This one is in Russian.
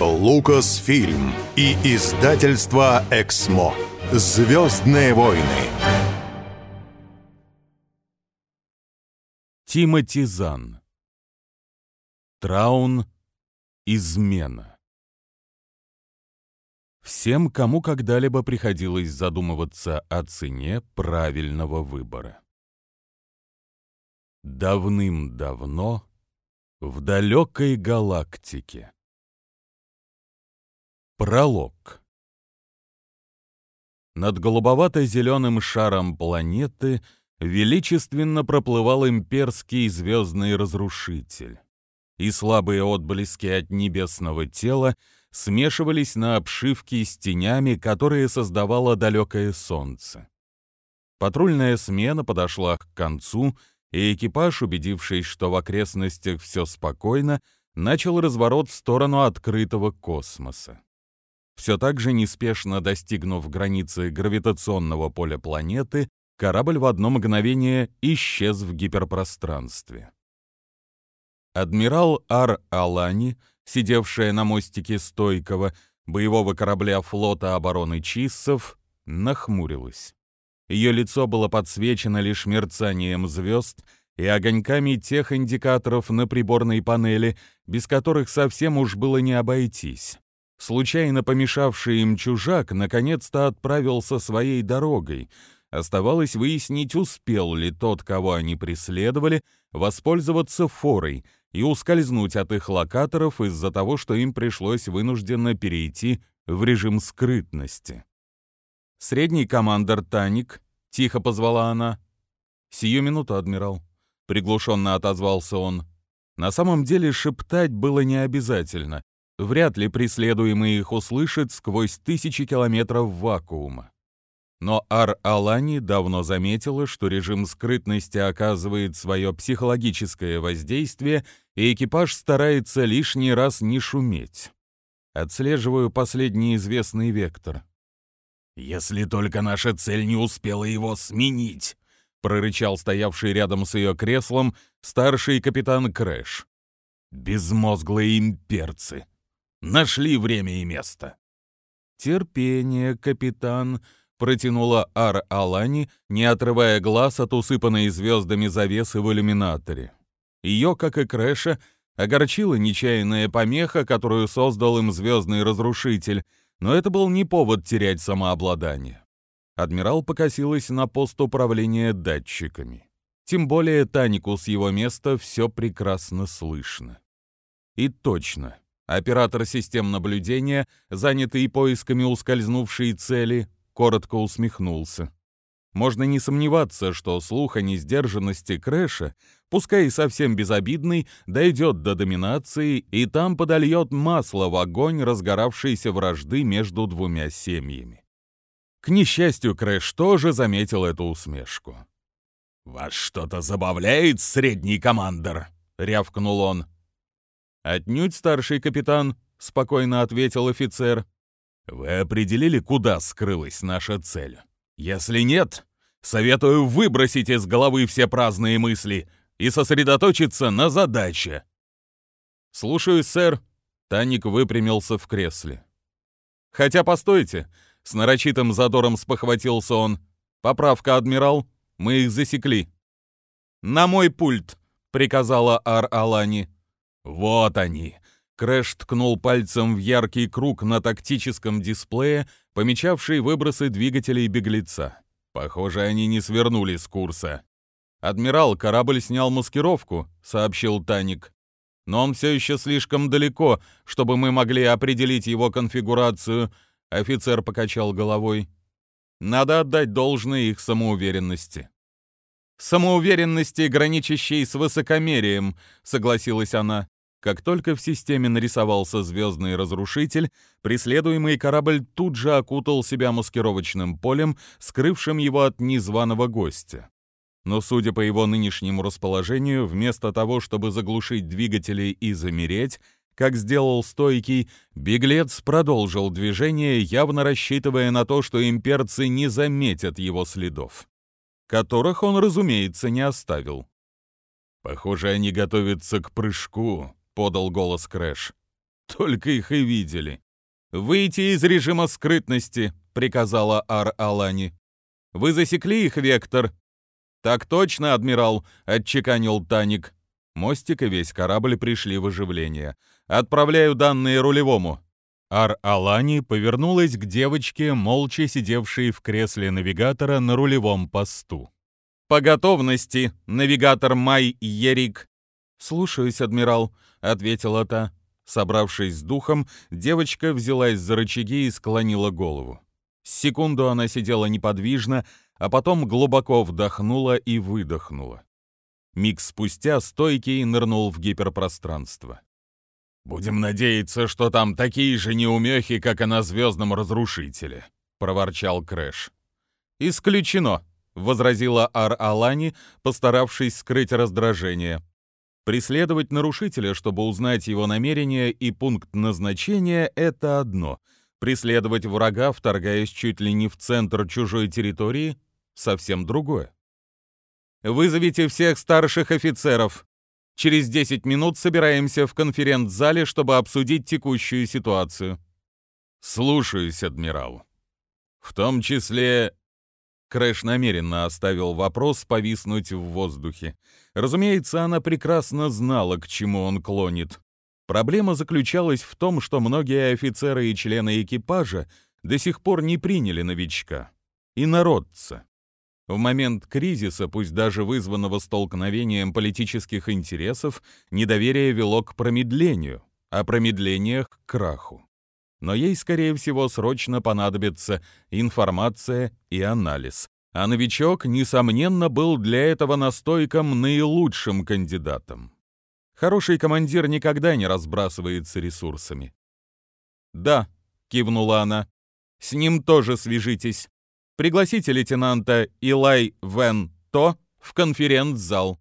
Лукасфильм и издательство «Эксмо». «Звездные войны». Тимоти Зан. Траун. Измена. Всем, кому когда-либо приходилось задумываться о цене правильного выбора. Давным-давно в далекой галактике. Пролог. Над голубовато-зеленым шаром планеты величественно проплывал имперский звездный разрушитель, и слабые отблески от небесного тела смешивались на обшивке с тенями, которые создавало далекое солнце. Патрульная смена подошла к концу, и экипаж, убедившись, что в окрестностях все спокойно, начал разворот в сторону открытого космоса. Все так же неспешно достигнув границы гравитационного поля планеты, корабль в одно мгновение исчез в гиперпространстве. Адмирал Ар-Алани, сидевшая на мостике стойкого боевого корабля флота обороны Чиссов, нахмурилась. Ее лицо было подсвечено лишь мерцанием звезд и огоньками тех индикаторов на приборной панели, без которых совсем уж было не обойтись. Случайно помешавший им чужак наконец-то отправился своей дорогой. Оставалось выяснить, успел ли тот, кого они преследовали, воспользоваться форой и ускользнуть от их локаторов из-за того, что им пришлось вынужденно перейти в режим скрытности. «Средний командор Таник», — тихо позвала она. «Сию минуту, адмирал», — приглушенно отозвался он. На самом деле шептать было не обязательно. Вряд ли преследуемый их услышит сквозь тысячи километров вакуума. Но Ар-Алани давно заметила, что режим скрытности оказывает свое психологическое воздействие, и экипаж старается лишний раз не шуметь. Отслеживаю последний известный вектор. «Если только наша цель не успела его сменить», — прорычал стоявший рядом с ее креслом старший капитан Крэш. «Безмозглые имперцы! Нашли время и место!» «Терпение, капитан», — протянула Ар-Алани, не отрывая глаз от усыпанной звездами завесы в иллюминаторе. Ее, как и Крэша, огорчила нечаянная помеха, которую создал им звездный разрушитель — но это был не повод терять самообладание. Адмирал покосилась на пост управления датчиками. Тем более Танику с его места все прекрасно слышно. И точно, оператор систем наблюдения, занятый поисками ускользнувшей цели, коротко усмехнулся. Можно не сомневаться, что слух о несдержанности Крэша, пускай и совсем безобидный, дойдет до доминации и там подольет масло в огонь разгоравшейся вражды между двумя семьями. К несчастью, Крэш тоже заметил эту усмешку. «Вас что-то забавляет, средний командор?» — рявкнул он. «Отнюдь, старший капитан», — спокойно ответил офицер. «Вы определили, куда скрылась наша цель?» Если нет, советую выбросить из головы все праздные мысли и сосредоточиться на задаче. Слушаю, сэр. Таник выпрямился в кресле. Хотя постойте, с нарочитым задором спохватился он. Поправка, адмирал, мы их засекли. На мой пульт, приказала Ар-Алани. Вот они. Крэш ткнул пальцем в яркий круг на тактическом дисплее, помечавший выбросы двигателей беглеца. Похоже, они не свернули с курса. «Адмирал, корабль снял маскировку», — сообщил Таник. «Но он все еще слишком далеко, чтобы мы могли определить его конфигурацию», — офицер покачал головой. «Надо отдать должное их самоуверенности». «Самоуверенности, граничащей с высокомерием», — согласилась она. Как только в системе нарисовался звездный разрушитель, преследуемый корабль тут же окутал себя маскировочным полем, скрывшим его от незваного гостя. Но, судя по его нынешнему расположению, вместо того, чтобы заглушить двигатели и замереть, как сделал стойкий, беглец продолжил движение, явно рассчитывая на то, что имперцы не заметят его следов. Которых он, разумеется, не оставил. «Похоже, они готовятся к прыжку», подал голос Крэш. Только их и видели. «Выйти из режима скрытности», — приказала Ар-Алани. «Вы засекли их, Вектор?» «Так точно, адмирал», — отчеканил Таник. Мостик и весь корабль пришли в оживление. «Отправляю данные рулевому». Ар-Алани повернулась к девочке, молча сидевшей в кресле навигатора на рулевом посту. «По готовности, навигатор Май Ерик». «Слушаюсь, адмирал», — ответила та. Собравшись с духом, девочка взялась за рычаги и склонила голову. Секунду она сидела неподвижно, а потом глубоко вдохнула и выдохнула. Миг спустя стойкий нырнул в гиперпространство. «Будем надеяться, что там такие же неумехи, как и на звездном разрушителе», — проворчал Крэш. «Исключено», — возразила Ар-Алани, постаравшись скрыть раздражение. Преследовать нарушителя, чтобы узнать его намерения и пункт назначения — это одно. Преследовать врага, вторгаясь чуть ли не в центр чужой территории — совсем другое. «Вызовите всех старших офицеров. Через 10 минут собираемся в конференц-зале, чтобы обсудить текущую ситуацию». «Слушаюсь, адмирал. В том числе Крэш намеренно оставил вопрос повиснуть в воздухе. Разумеется, она прекрасно знала, к чему он клонит. Проблема заключалась в том, что многие офицеры и члены экипажа до сих пор не приняли новичка. И народца. В момент кризиса, пусть даже вызванного столкновением политических интересов, недоверие вело к промедлению, а промедление — к краху но ей, скорее всего, срочно понадобится информация и анализ. А новичок, несомненно, был для этого настойком наилучшим кандидатом. Хороший командир никогда не разбрасывается ресурсами. «Да», — кивнула она, — «с ним тоже свяжитесь. Пригласите лейтенанта Илай Вен То в конференц-зал».